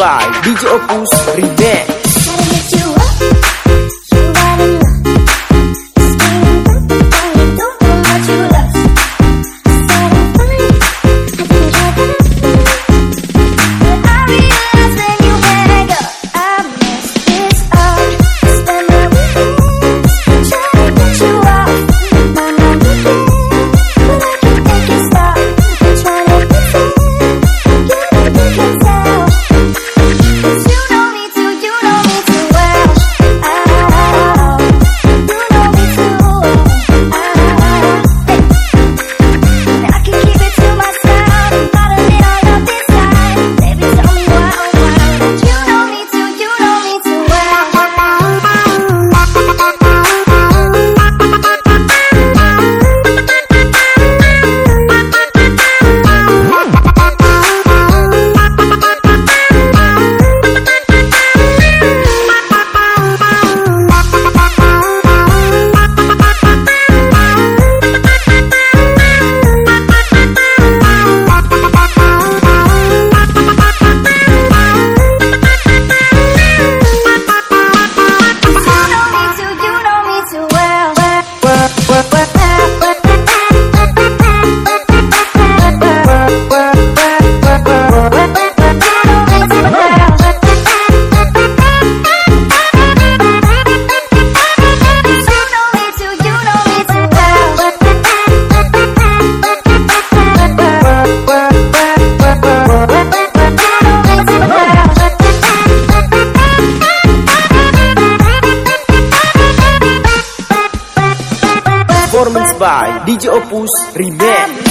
by DJ Opus Remix. By DJ Opus Remix